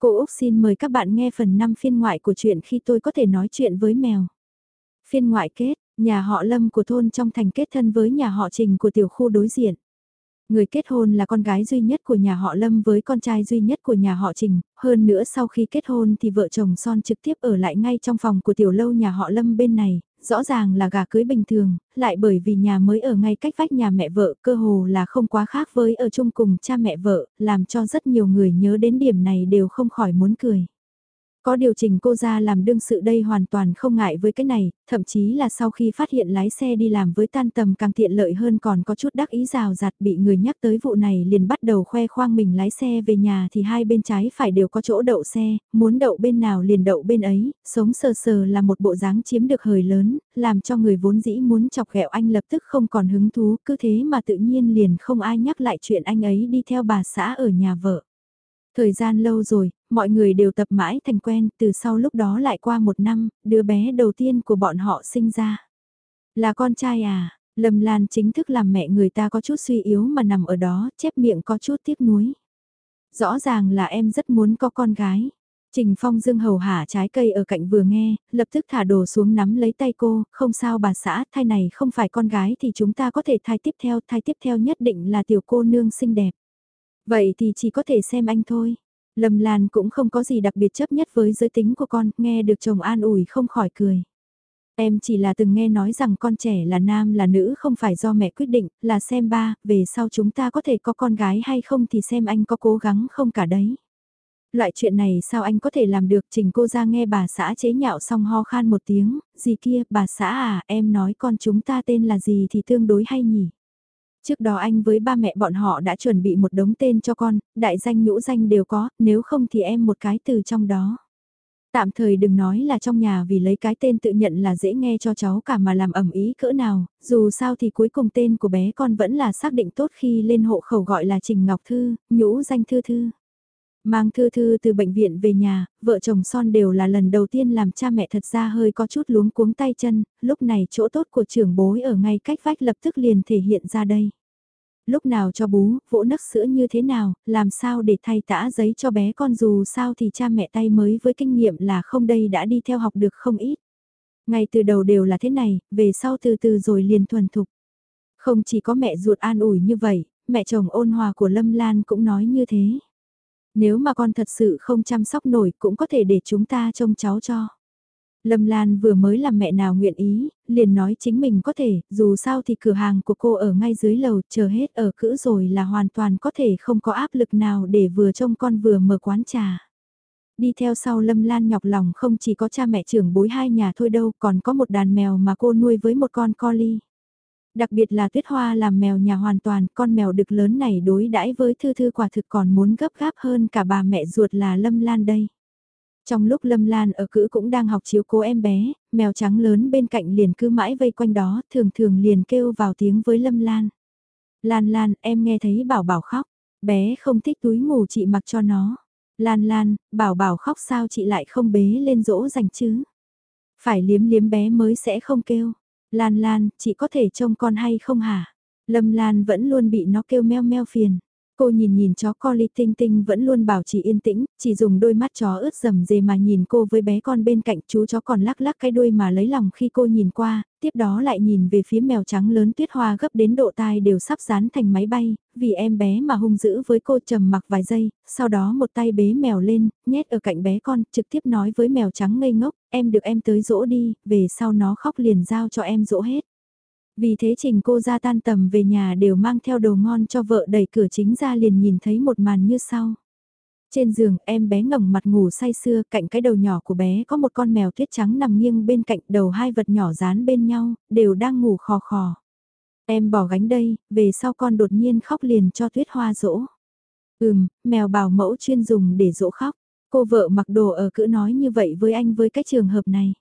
Cô Úc xin mời các bạn nghe phần 5 phiên ngoại của chuyện khi tôi có thể nói chuyện với mèo. Phiên ngoại kết, nhà họ Lâm của thôn trong thành kết thân với nhà họ Trình của tiểu khu đối diện. Người kết hôn là con gái duy nhất của nhà họ Lâm với con trai duy nhất của nhà họ Trình, hơn nữa sau khi kết hôn thì vợ chồng son trực tiếp ở lại ngay trong phòng của tiểu lâu nhà họ Lâm bên này, rõ ràng là gà cưới bình thường, lại bởi vì nhà mới ở ngay cách vách nhà mẹ vợ cơ hồ là không quá khác với ở chung cùng cha mẹ vợ, làm cho rất nhiều người nhớ đến điểm này đều không khỏi muốn cười. Có điều chỉnh cô ra làm đương sự đây hoàn toàn không ngại với cái này, thậm chí là sau khi phát hiện lái xe đi làm với tan tầm càng tiện lợi hơn còn có chút đắc ý rào rạt bị người nhắc tới vụ này liền bắt đầu khoe khoang mình lái xe về nhà thì hai bên trái phải đều có chỗ đậu xe, muốn đậu bên nào liền đậu bên ấy, sống sờ sờ là một bộ dáng chiếm được hời lớn, làm cho người vốn dĩ muốn chọc ghẹo anh lập tức không còn hứng thú, cứ thế mà tự nhiên liền không ai nhắc lại chuyện anh ấy đi theo bà xã ở nhà vợ. Thời gian lâu rồi, mọi người đều tập mãi thành quen, từ sau lúc đó lại qua một năm, đứa bé đầu tiên của bọn họ sinh ra. Là con trai à, Lâm Lan chính thức làm mẹ người ta có chút suy yếu mà nằm ở đó, chép miệng có chút tiếc nuối. Rõ ràng là em rất muốn có con gái. Trình Phong Dương hầu hả trái cây ở cạnh vừa nghe, lập tức thả đồ xuống nắm lấy tay cô, không sao bà xã, thai này không phải con gái thì chúng ta có thể thai tiếp theo, thai tiếp theo nhất định là tiểu cô nương xinh đẹp. Vậy thì chỉ có thể xem anh thôi. Lâm Lan cũng không có gì đặc biệt chấp nhất với giới tính của con, nghe được chồng an ủi không khỏi cười. Em chỉ là từng nghe nói rằng con trẻ là nam là nữ không phải do mẹ quyết định, là xem ba, về sau chúng ta có thể có con gái hay không thì xem anh có cố gắng không cả đấy. Loại chuyện này sao anh có thể làm được trình cô ra nghe bà xã chế nhạo xong ho khan một tiếng, gì kia, bà xã à, em nói con chúng ta tên là gì thì tương đối hay nhỉ. Trước đó anh với ba mẹ bọn họ đã chuẩn bị một đống tên cho con, đại danh nhũ danh đều có, nếu không thì em một cái từ trong đó. Tạm thời đừng nói là trong nhà vì lấy cái tên tự nhận là dễ nghe cho cháu cả mà làm ẩm ý cỡ nào, dù sao thì cuối cùng tên của bé con vẫn là xác định tốt khi lên hộ khẩu gọi là Trình Ngọc Thư, nhũ danh Thư Thư. Mang Thư Thư từ bệnh viện về nhà, vợ chồng son đều là lần đầu tiên làm cha mẹ thật ra hơi có chút luống cuống tay chân, lúc này chỗ tốt của trưởng bối ở ngay cách vách lập tức liền thể hiện ra đây lúc nào cho bú, vỗ nấc sữa như thế nào, làm sao để thay tã giấy cho bé con dù sao thì cha mẹ tay mới với kinh nghiệm là không đây đã đi theo học được không ít. Ngay từ đầu đều là thế này, về sau từ từ rồi liền thuần thục. Không chỉ có mẹ ruột an ủi như vậy, mẹ chồng ôn hòa của Lâm Lan cũng nói như thế. Nếu mà con thật sự không chăm sóc nổi cũng có thể để chúng ta trông cháu cho. Lâm Lan vừa mới làm mẹ nào nguyện ý, liền nói chính mình có thể, dù sao thì cửa hàng của cô ở ngay dưới lầu, chờ hết ở cữ rồi là hoàn toàn có thể không có áp lực nào để vừa trông con vừa mở quán trà. Đi theo sau Lâm Lan nhọc lòng không chỉ có cha mẹ trưởng bối hai nhà thôi đâu, còn có một đàn mèo mà cô nuôi với một con collie. Đặc biệt là tuyết hoa làm mèo nhà hoàn toàn, con mèo đực lớn này đối đãi với thư thư quả thực còn muốn gấp gáp hơn cả bà mẹ ruột là Lâm Lan đây. Trong lúc Lâm Lan ở cữ cũng đang học chiếu cố em bé, mèo trắng lớn bên cạnh liền cứ mãi vây quanh đó, thường thường liền kêu vào tiếng với Lâm Lan. Lan Lan, em nghe thấy bảo bảo khóc, bé không thích túi ngủ chị mặc cho nó. Lan Lan, bảo bảo khóc sao chị lại không bế lên dỗ dành chứ? Phải liếm liếm bé mới sẽ không kêu. Lan Lan, chị có thể trông con hay không hả? Lâm Lan vẫn luôn bị nó kêu meo meo phiền. Cô nhìn nhìn chó Collie Tinh Tinh vẫn luôn bảo trì yên tĩnh, chỉ dùng đôi mắt chó ướt rầm dề mà nhìn cô với bé con bên cạnh chú chó còn lắc lắc cái đuôi mà lấy lòng khi cô nhìn qua, tiếp đó lại nhìn về phía mèo trắng lớn tuyết hoa gấp đến độ tai đều sắp dán thành máy bay, vì em bé mà hung dữ với cô trầm mặc vài giây, sau đó một tay bế mèo lên, nhét ở cạnh bé con, trực tiếp nói với mèo trắng ngây ngốc, em được em tới dỗ đi, về sau nó khóc liền giao cho em dỗ hết. Vì thế trình cô ra tan tầm về nhà đều mang theo đồ ngon cho vợ đẩy cửa chính ra liền nhìn thấy một màn như sau. Trên giường em bé ngẩng mặt ngủ say sưa cạnh cái đầu nhỏ của bé có một con mèo tuyết trắng nằm nghiêng bên cạnh đầu hai vật nhỏ dán bên nhau, đều đang ngủ khò khò. Em bỏ gánh đây, về sau con đột nhiên khóc liền cho tuyết hoa dỗ. Ừm, mèo bảo mẫu chuyên dùng để dỗ khóc. Cô vợ mặc đồ ở cữ nói như vậy với anh với cái trường hợp này.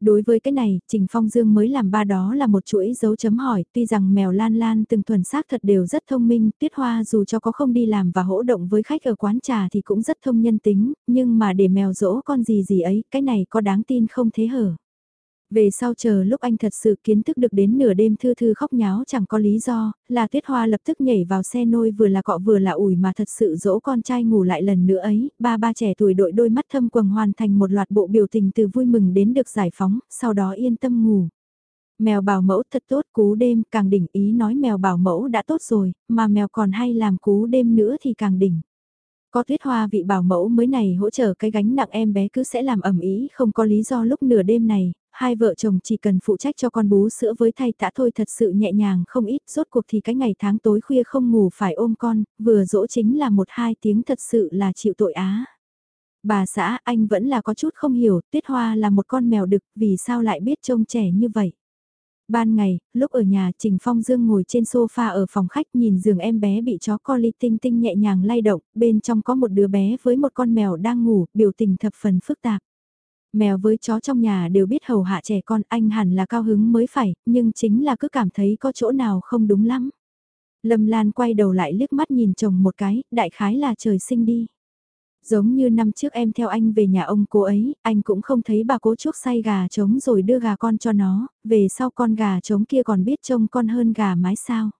Đối với cái này, Trình Phong Dương mới làm ba đó là một chuỗi dấu chấm hỏi, tuy rằng mèo Lan Lan từng thuần xác thật đều rất thông minh, Tuyết Hoa dù cho có không đi làm và hỗ động với khách ở quán trà thì cũng rất thông nhân tính, nhưng mà để mèo dỗ con gì gì ấy, cái này có đáng tin không thế hở. Về sau chờ lúc anh thật sự kiến thức được đến nửa đêm thư thư khóc nháo chẳng có lý do, là tuyết hoa lập tức nhảy vào xe nôi vừa là cọ vừa là ủi mà thật sự dỗ con trai ngủ lại lần nữa ấy, ba ba trẻ tuổi đội đôi mắt thâm quầng hoàn thành một loạt bộ biểu tình từ vui mừng đến được giải phóng, sau đó yên tâm ngủ. Mèo bảo mẫu thật tốt cú đêm càng đỉnh ý nói mèo bảo mẫu đã tốt rồi, mà mèo còn hay làm cú đêm nữa thì càng đỉnh. Có tuyết hoa vị bảo mẫu mới này hỗ trợ cái gánh nặng em bé cứ sẽ làm ẩm ý không có lý do lúc nửa đêm này, hai vợ chồng chỉ cần phụ trách cho con bú sữa với thay tã thôi thật sự nhẹ nhàng không ít, rốt cuộc thì cái ngày tháng tối khuya không ngủ phải ôm con, vừa dỗ chính là một hai tiếng thật sự là chịu tội á. Bà xã anh vẫn là có chút không hiểu, tuyết hoa là một con mèo đực, vì sao lại biết trông trẻ như vậy. Ban ngày, lúc ở nhà Trình Phong Dương ngồi trên sofa ở phòng khách nhìn giường em bé bị chó collie tinh tinh nhẹ nhàng lay động, bên trong có một đứa bé với một con mèo đang ngủ, biểu tình thập phần phức tạp. Mèo với chó trong nhà đều biết hầu hạ trẻ con anh hẳn là cao hứng mới phải, nhưng chính là cứ cảm thấy có chỗ nào không đúng lắm. Lâm Lan quay đầu lại liếc mắt nhìn chồng một cái, đại khái là trời sinh đi. Giống như năm trước em theo anh về nhà ông cô ấy, anh cũng không thấy bà cố chuốc say gà trống rồi đưa gà con cho nó, về sau con gà trống kia còn biết trông con hơn gà mái sao.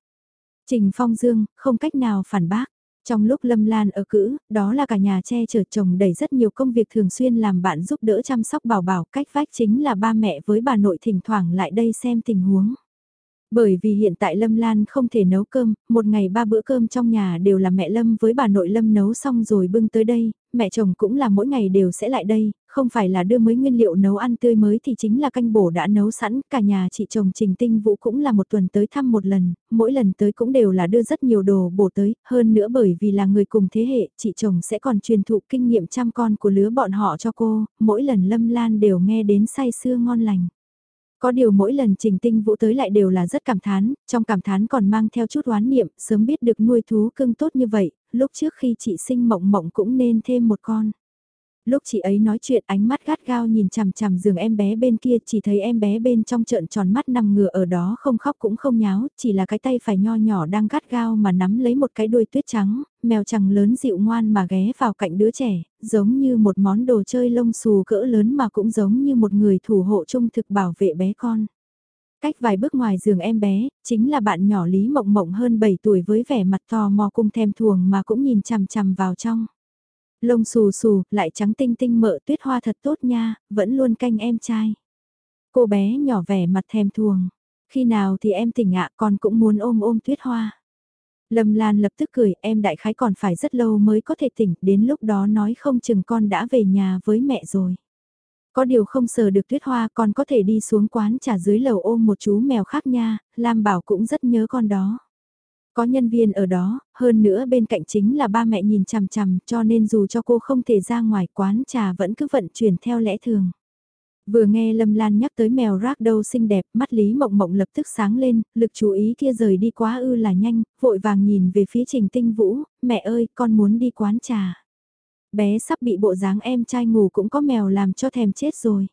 Trình Phong Dương, không cách nào phản bác. Trong lúc Lâm Lan ở cữ, đó là cả nhà che chở chồng đẩy rất nhiều công việc thường xuyên làm bạn giúp đỡ chăm sóc bảo bảo, cách vách chính là ba mẹ với bà nội thỉnh thoảng lại đây xem tình huống. Bởi vì hiện tại Lâm Lan không thể nấu cơm, một ngày ba bữa cơm trong nhà đều là mẹ Lâm với bà nội Lâm nấu xong rồi bưng tới đây, mẹ chồng cũng là mỗi ngày đều sẽ lại đây, không phải là đưa mới nguyên liệu nấu ăn tươi mới thì chính là canh bổ đã nấu sẵn, cả nhà chị chồng Trình Tinh Vũ cũng là một tuần tới thăm một lần, mỗi lần tới cũng đều là đưa rất nhiều đồ bổ tới, hơn nữa bởi vì là người cùng thế hệ, chị chồng sẽ còn truyền thụ kinh nghiệm chăm con của lứa bọn họ cho cô, mỗi lần Lâm Lan đều nghe đến say sưa ngon lành. Có điều mỗi lần Trình Tinh Vũ tới lại đều là rất cảm thán, trong cảm thán còn mang theo chút oán niệm, sớm biết được nuôi thú cưng tốt như vậy, lúc trước khi chị sinh mộng mộng cũng nên thêm một con. Lúc chị ấy nói chuyện ánh mắt gắt gao nhìn chằm chằm giường em bé bên kia chỉ thấy em bé bên trong trợn tròn mắt nằm ngửa ở đó không khóc cũng không nháo, chỉ là cái tay phải nho nhỏ đang gắt gao mà nắm lấy một cái đuôi tuyết trắng, mèo chẳng lớn dịu ngoan mà ghé vào cạnh đứa trẻ, giống như một món đồ chơi lông xù cỡ lớn mà cũng giống như một người thủ hộ trung thực bảo vệ bé con. Cách vài bước ngoài giường em bé, chính là bạn nhỏ Lý Mộng Mộng hơn 7 tuổi với vẻ mặt tò mò cung thèm thuồng mà cũng nhìn chằm chằm vào trong. Lông xù xù, lại trắng tinh tinh mợ tuyết hoa thật tốt nha, vẫn luôn canh em trai. Cô bé nhỏ vẻ mặt thèm thuồng. Khi nào thì em tỉnh ạ con cũng muốn ôm ôm tuyết hoa. Lâm Lan lập tức cười, em đại khái còn phải rất lâu mới có thể tỉnh, đến lúc đó nói không chừng con đã về nhà với mẹ rồi. Có điều không sờ được tuyết hoa con có thể đi xuống quán trà dưới lầu ôm một chú mèo khác nha, Lam bảo cũng rất nhớ con đó. Có nhân viên ở đó, hơn nữa bên cạnh chính là ba mẹ nhìn chằm chằm cho nên dù cho cô không thể ra ngoài quán trà vẫn cứ vận chuyển theo lẽ thường. Vừa nghe Lâm Lan nhắc tới mèo rác đâu xinh đẹp, mắt Lý Mộng Mộng lập tức sáng lên, lực chú ý kia rời đi quá ư là nhanh, vội vàng nhìn về phía Trình Tinh Vũ, mẹ ơi, con muốn đi quán trà. Bé sắp bị bộ dáng em trai ngủ cũng có mèo làm cho thèm chết rồi.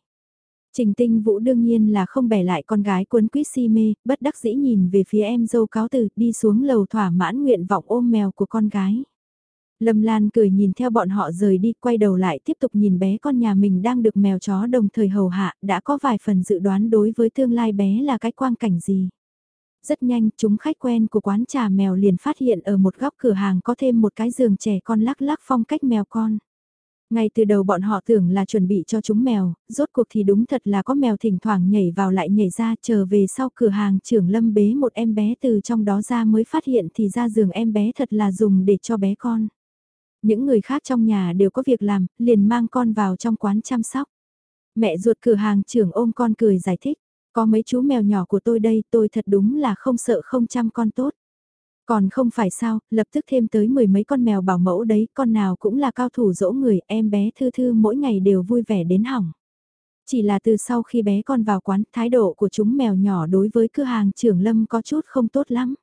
Trình tinh vũ đương nhiên là không bẻ lại con gái cuốn quýt si mê, bất đắc dĩ nhìn về phía em dâu cáo từ, đi xuống lầu thỏa mãn nguyện vọng ôm mèo của con gái. Lâm Lan cười nhìn theo bọn họ rời đi, quay đầu lại tiếp tục nhìn bé con nhà mình đang được mèo chó đồng thời hầu hạ, đã có vài phần dự đoán đối với tương lai bé là cái quang cảnh gì. Rất nhanh, chúng khách quen của quán trà mèo liền phát hiện ở một góc cửa hàng có thêm một cái giường trẻ con lắc lắc phong cách mèo con. Ngay từ đầu bọn họ tưởng là chuẩn bị cho chúng mèo, rốt cuộc thì đúng thật là có mèo thỉnh thoảng nhảy vào lại nhảy ra chờ về sau cửa hàng trưởng lâm bế một em bé từ trong đó ra mới phát hiện thì ra giường em bé thật là dùng để cho bé con. Những người khác trong nhà đều có việc làm, liền mang con vào trong quán chăm sóc. Mẹ ruột cửa hàng trưởng ôm con cười giải thích, có mấy chú mèo nhỏ của tôi đây tôi thật đúng là không sợ không chăm con tốt. Còn không phải sao, lập tức thêm tới mười mấy con mèo bảo mẫu đấy, con nào cũng là cao thủ dỗ người, em bé thư thư mỗi ngày đều vui vẻ đến hỏng. Chỉ là từ sau khi bé con vào quán, thái độ của chúng mèo nhỏ đối với cửa hàng trưởng lâm có chút không tốt lắm.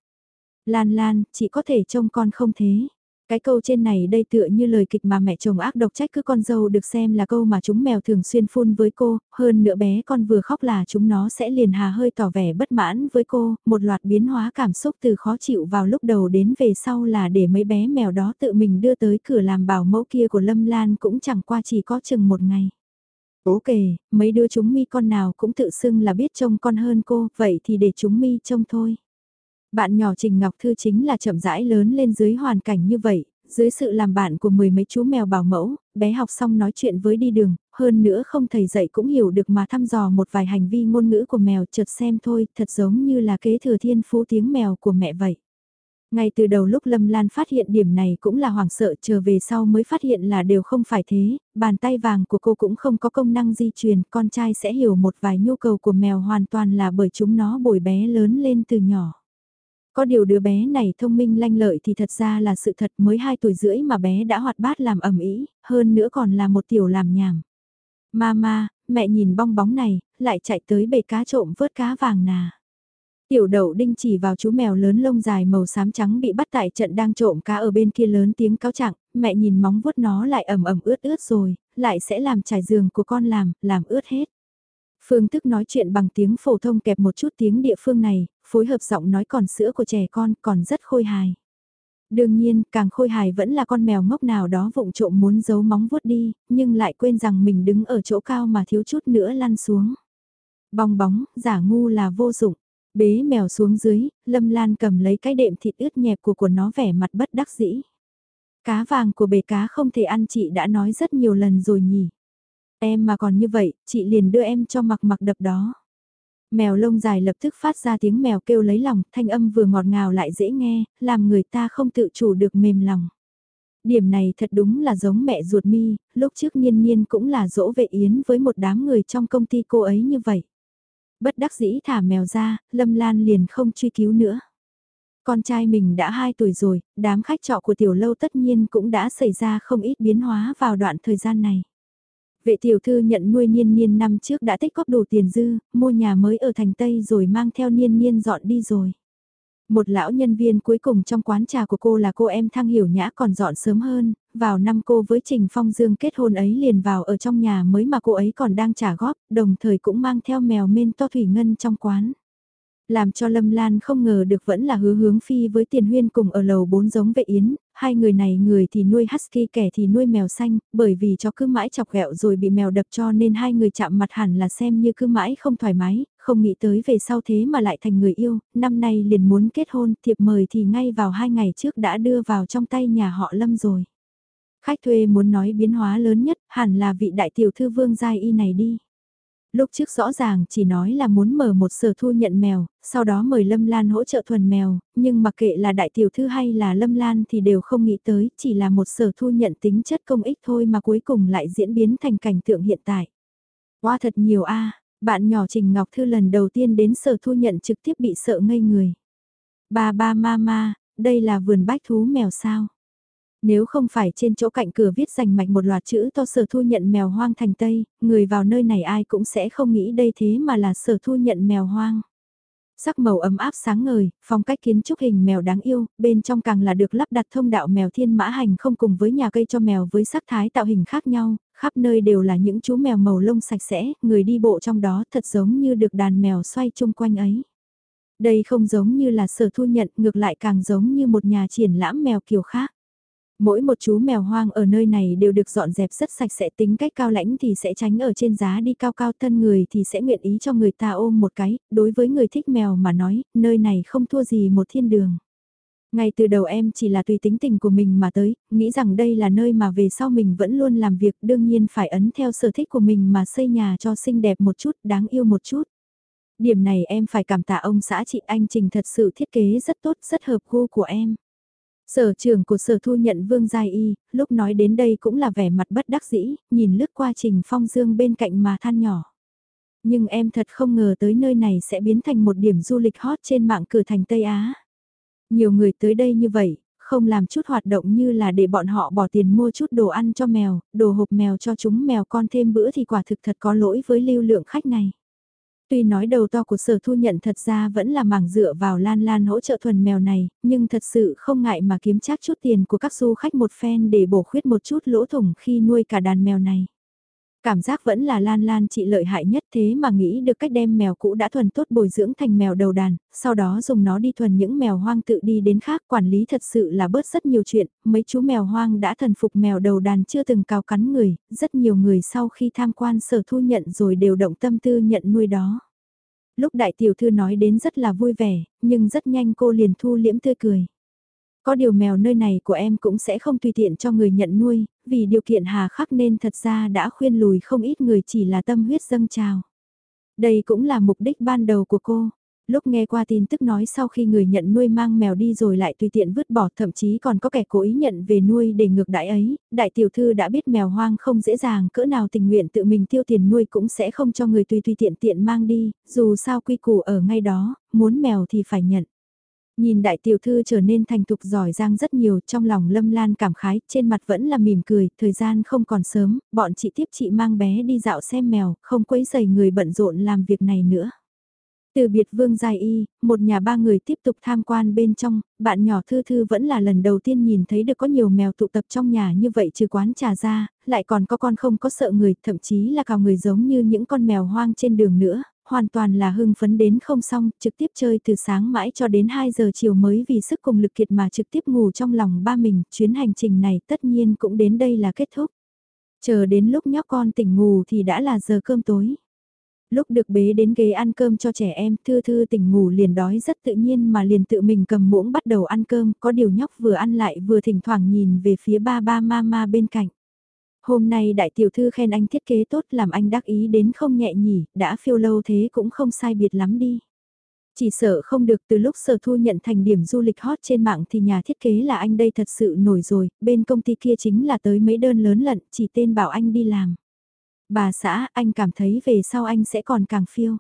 Lan Lan, chị có thể trông con không thế. Cái câu trên này đây tựa như lời kịch mà mẹ chồng ác độc trách cứ con dâu được xem là câu mà chúng mèo thường xuyên phun với cô, hơn nữa bé con vừa khóc là chúng nó sẽ liền hà hơi tỏ vẻ bất mãn với cô, một loạt biến hóa cảm xúc từ khó chịu vào lúc đầu đến về sau là để mấy bé mèo đó tự mình đưa tới cửa làm bảo mẫu kia của Lâm Lan cũng chẳng qua chỉ có chừng một ngày. Ok, mấy đứa chúng mi con nào cũng tự xưng là biết trông con hơn cô, vậy thì để chúng mi trông thôi. Bạn nhỏ Trình Ngọc Thư chính là chậm rãi lớn lên dưới hoàn cảnh như vậy, dưới sự làm bạn của mười mấy chú mèo bảo mẫu, bé học xong nói chuyện với đi đường, hơn nữa không thầy dạy cũng hiểu được mà thăm dò một vài hành vi ngôn ngữ của mèo chợt xem thôi, thật giống như là kế thừa thiên phú tiếng mèo của mẹ vậy. Ngay từ đầu lúc Lâm Lan phát hiện điểm này cũng là hoảng sợ chờ về sau mới phát hiện là đều không phải thế, bàn tay vàng của cô cũng không có công năng di truyền, con trai sẽ hiểu một vài nhu cầu của mèo hoàn toàn là bởi chúng nó bồi bé lớn lên từ nhỏ. Có điều đứa bé này thông minh lanh lợi thì thật ra là sự thật mới 2 tuổi rưỡi mà bé đã hoạt bát làm ẩm ý, hơn nữa còn là một tiểu làm nhảm. Mama, mẹ nhìn bong bóng này, lại chạy tới bể cá trộm vớt cá vàng nà. Tiểu đậu đinh chỉ vào chú mèo lớn lông dài màu xám trắng bị bắt tại trận đang trộm cá ở bên kia lớn tiếng cáo trạng, mẹ nhìn móng vuốt nó lại ẩm ẩm ướt ướt rồi, lại sẽ làm trải giường của con làm, làm ướt hết. Phương thức nói chuyện bằng tiếng phổ thông kẹp một chút tiếng địa phương này, phối hợp giọng nói còn sữa của trẻ con còn rất khôi hài. Đương nhiên, càng khôi hài vẫn là con mèo ngốc nào đó vụng trộm muốn giấu móng vuốt đi, nhưng lại quên rằng mình đứng ở chỗ cao mà thiếu chút nữa lăn xuống. Bong bóng, giả ngu là vô dụng. Bế mèo xuống dưới, Lâm Lan cầm lấy cái đệm thịt ướt nhẹp của của nó vẻ mặt bất đắc dĩ. Cá vàng của bể cá không thể ăn chị đã nói rất nhiều lần rồi nhỉ. Em mà còn như vậy, chị liền đưa em cho mặc mặc đập đó. Mèo lông dài lập tức phát ra tiếng mèo kêu lấy lòng, thanh âm vừa ngọt ngào lại dễ nghe, làm người ta không tự chủ được mềm lòng. Điểm này thật đúng là giống mẹ ruột mi, lúc trước nhiên nhiên cũng là dỗ vệ yến với một đám người trong công ty cô ấy như vậy. Bất đắc dĩ thả mèo ra, Lâm Lan liền không truy cứu nữa. Con trai mình đã 2 tuổi rồi, đám khách trọ của tiểu lâu tất nhiên cũng đã xảy ra không ít biến hóa vào đoạn thời gian này. Vệ tiểu thư nhận nuôi niên niên năm trước đã tích góp đủ tiền dư, mua nhà mới ở thành Tây rồi mang theo niên niên dọn đi rồi. Một lão nhân viên cuối cùng trong quán trà của cô là cô em Thăng Hiểu Nhã còn dọn sớm hơn, vào năm cô với Trình Phong Dương kết hôn ấy liền vào ở trong nhà mới mà cô ấy còn đang trả góp, đồng thời cũng mang theo mèo men to thủy ngân trong quán. Làm cho Lâm Lan không ngờ được vẫn là hứa hướng phi với tiền huyên cùng ở lầu bốn giống vệ yến, hai người này người thì nuôi husky kẻ thì nuôi mèo xanh, bởi vì cho cứ mãi chọc ghẹo rồi bị mèo đập cho nên hai người chạm mặt hẳn là xem như cứ mãi không thoải mái, không nghĩ tới về sau thế mà lại thành người yêu, năm nay liền muốn kết hôn, thiệp mời thì ngay vào hai ngày trước đã đưa vào trong tay nhà họ Lâm rồi. Khách thuê muốn nói biến hóa lớn nhất hẳn là vị đại tiểu thư vương giai y này đi lúc trước rõ ràng chỉ nói là muốn mở một sở thu nhận mèo, sau đó mời Lâm Lan hỗ trợ thuần mèo, nhưng mặc kệ là đại tiểu thư hay là Lâm Lan thì đều không nghĩ tới, chỉ là một sở thu nhận tính chất công ích thôi mà cuối cùng lại diễn biến thành cảnh tượng hiện tại. hoa thật nhiều a bạn nhỏ Trình Ngọc Thư lần đầu tiên đến sở thu nhận trực tiếp bị sợ ngây người. Ba ba ma ma, đây là vườn bách thú mèo sao? Nếu không phải trên chỗ cạnh cửa viết dành mạch một loạt chữ to sở thu nhận mèo hoang thành Tây, người vào nơi này ai cũng sẽ không nghĩ đây thế mà là sở thu nhận mèo hoang. Sắc màu ấm áp sáng ngời, phong cách kiến trúc hình mèo đáng yêu, bên trong càng là được lắp đặt thông đạo mèo thiên mã hành không cùng với nhà cây cho mèo với sắc thái tạo hình khác nhau, khắp nơi đều là những chú mèo màu lông sạch sẽ, người đi bộ trong đó thật giống như được đàn mèo xoay chung quanh ấy. Đây không giống như là sở thu nhận, ngược lại càng giống như một nhà triển lãm mèo kiểu khác. Mỗi một chú mèo hoang ở nơi này đều được dọn dẹp rất sạch sẽ tính cách cao lãnh thì sẽ tránh ở trên giá đi cao cao thân người thì sẽ nguyện ý cho người ta ôm một cái, đối với người thích mèo mà nói, nơi này không thua gì một thiên đường. Ngay từ đầu em chỉ là tùy tính tình của mình mà tới, nghĩ rằng đây là nơi mà về sau mình vẫn luôn làm việc đương nhiên phải ấn theo sở thích của mình mà xây nhà cho xinh đẹp một chút, đáng yêu một chút. Điểm này em phải cảm tạ ông xã chị anh Trình thật sự thiết kế rất tốt, rất hợp gu của em. Sở trưởng của sở thu nhận Vương Giai Y, lúc nói đến đây cũng là vẻ mặt bất đắc dĩ, nhìn lướt qua Trình Phong Dương bên cạnh mà than nhỏ. Nhưng em thật không ngờ tới nơi này sẽ biến thành một điểm du lịch hot trên mạng cửa thành Tây Á. Nhiều người tới đây như vậy, không làm chút hoạt động như là để bọn họ bỏ tiền mua chút đồ ăn cho mèo, đồ hộp mèo cho chúng mèo con thêm bữa thì quả thực thật có lỗi với lưu lượng khách này. Tuy nói đầu to của sở thu nhận thật ra vẫn là mảng dựa vào lan lan hỗ trợ thuần mèo này, nhưng thật sự không ngại mà kiếm chắc chút tiền của các du khách một phen để bổ khuyết một chút lỗ thủng khi nuôi cả đàn mèo này. Cảm giác vẫn là Lan Lan chị lợi hại nhất thế mà nghĩ được cách đem mèo cũ đã thuần tốt bồi dưỡng thành mèo đầu đàn, sau đó dùng nó đi thuần những mèo hoang tự đi đến khác quản lý thật sự là bớt rất nhiều chuyện, mấy chú mèo hoang đã thần phục mèo đầu đàn chưa từng cào cắn người, rất nhiều người sau khi tham quan sở thu nhận rồi đều động tâm tư nhận nuôi đó. Lúc đại tiểu thư nói đến rất là vui vẻ, nhưng rất nhanh cô liền thu liễm tươi cười. Có điều mèo nơi này của em cũng sẽ không tùy tiện cho người nhận nuôi, vì điều kiện hà khắc nên thật ra đã khuyên lùi không ít người chỉ là tâm huyết dâng trào. Đây cũng là mục đích ban đầu của cô. Lúc nghe qua tin tức nói sau khi người nhận nuôi mang mèo đi rồi lại tùy tiện vứt bỏ thậm chí còn có kẻ cố ý nhận về nuôi để ngược đãi ấy, đại tiểu thư đã biết mèo hoang không dễ dàng cỡ nào tình nguyện tự mình tiêu tiền nuôi cũng sẽ không cho người tùy tùy tiện tiện mang đi, dù sao quy củ ở ngay đó, muốn mèo thì phải nhận. Nhìn đại tiểu thư trở nên thành thục giỏi giang rất nhiều trong lòng lâm lan cảm khái, trên mặt vẫn là mỉm cười, thời gian không còn sớm, bọn chị tiếp chị mang bé đi dạo xem mèo, không quấy dày người bận rộn làm việc này nữa. Từ biệt Vương dài Y, một nhà ba người tiếp tục tham quan bên trong, bạn nhỏ Thư Thư vẫn là lần đầu tiên nhìn thấy được có nhiều mèo tụ tập trong nhà như vậy trừ quán trà ra, lại còn có con không có sợ người, thậm chí là cào người giống như những con mèo hoang trên đường nữa, hoàn toàn là hưng phấn đến không xong, trực tiếp chơi từ sáng mãi cho đến 2 giờ chiều mới vì sức cùng lực kiệt mà trực tiếp ngủ trong lòng ba mình, chuyến hành trình này tất nhiên cũng đến đây là kết thúc. Chờ đến lúc nhóc con tỉnh ngủ thì đã là giờ cơm tối. Lúc được bế đến ghế ăn cơm cho trẻ em, Thư Thư tỉnh ngủ liền đói rất tự nhiên mà liền tự mình cầm muỗng bắt đầu ăn cơm, có điều nhóc vừa ăn lại vừa thỉnh thoảng nhìn về phía ba ba mama bên cạnh. Hôm nay đại tiểu thư khen anh thiết kế tốt làm anh đắc ý đến không nhẹ nhỉ, đã phiêu lâu thế cũng không sai biệt lắm đi. Chỉ sợ không được từ lúc sở thu nhận thành điểm du lịch hot trên mạng thì nhà thiết kế là anh đây thật sự nổi rồi, bên công ty kia chính là tới mấy đơn lớn lận, chỉ tên bảo anh đi làm. Bà xã, anh cảm thấy về sau anh sẽ còn càng phiêu.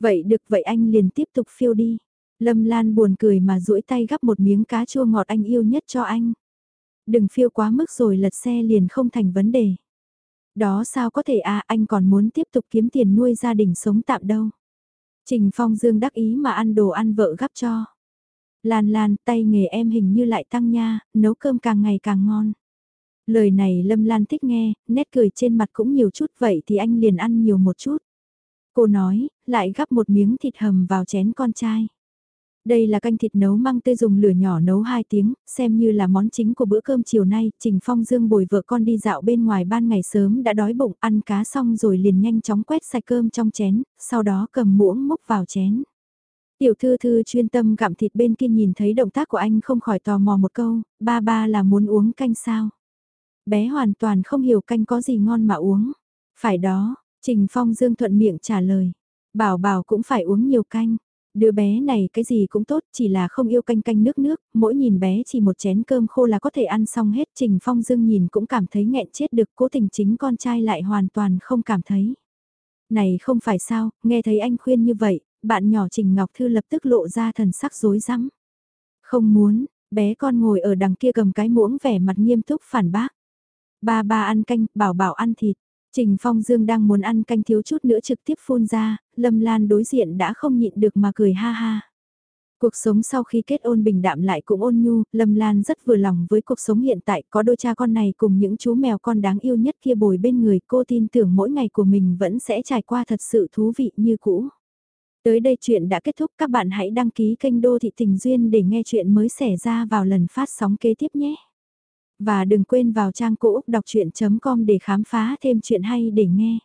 Vậy được vậy anh liền tiếp tục phiêu đi. Lâm Lan buồn cười mà duỗi tay gắp một miếng cá chua ngọt anh yêu nhất cho anh. Đừng phiêu quá mức rồi lật xe liền không thành vấn đề. Đó sao có thể à anh còn muốn tiếp tục kiếm tiền nuôi gia đình sống tạm đâu. Trình Phong Dương đắc ý mà ăn đồ ăn vợ gắp cho. Lan Lan tay nghề em hình như lại tăng nha, nấu cơm càng ngày càng ngon. Lời này Lâm Lan thích nghe, nét cười trên mặt cũng nhiều chút vậy thì anh liền ăn nhiều một chút. Cô nói, lại gắp một miếng thịt hầm vào chén con trai. Đây là canh thịt nấu măng tươi dùng lửa nhỏ nấu 2 tiếng, xem như là món chính của bữa cơm chiều nay, Trình Phong Dương bồi vợ con đi dạo bên ngoài ban ngày sớm đã đói bụng, ăn cá xong rồi liền nhanh chóng quét sạch cơm trong chén, sau đó cầm muỗng múc vào chén. Tiểu thư thư chuyên tâm gặm thịt bên kia nhìn thấy động tác của anh không khỏi tò mò một câu, ba ba là muốn uống canh sao? Bé hoàn toàn không hiểu canh có gì ngon mà uống. Phải đó, Trình Phong Dương thuận miệng trả lời. Bảo bảo cũng phải uống nhiều canh. Đứa bé này cái gì cũng tốt, chỉ là không yêu canh canh nước nước, mỗi nhìn bé chỉ một chén cơm khô là có thể ăn xong hết. Trình Phong Dương nhìn cũng cảm thấy nghẹn chết được, cố tình chính con trai lại hoàn toàn không cảm thấy. Này không phải sao, nghe thấy anh khuyên như vậy, bạn nhỏ Trình Ngọc Thư lập tức lộ ra thần sắc rối rắm. Không muốn, bé con ngồi ở đằng kia cầm cái muỗng vẻ mặt nghiêm túc phản bác. Ba ba ăn canh, bảo bảo ăn thịt. Trình Phong Dương đang muốn ăn canh thiếu chút nữa trực tiếp phun ra, Lâm Lan đối diện đã không nhịn được mà cười ha ha. Cuộc sống sau khi kết ôn bình đạm lại cũng ôn nhu, Lâm Lan rất vừa lòng với cuộc sống hiện tại, có đôi cha con này cùng những chú mèo con đáng yêu nhất kia bồi bên người cô tin tưởng mỗi ngày của mình vẫn sẽ trải qua thật sự thú vị như cũ. Tới đây chuyện đã kết thúc các bạn hãy đăng ký kênh Đô Thị Tình Duyên để nghe chuyện mới xảy ra vào lần phát sóng kế tiếp nhé. Và đừng quên vào trang cũ đọc chuyện.com để khám phá thêm chuyện hay để nghe.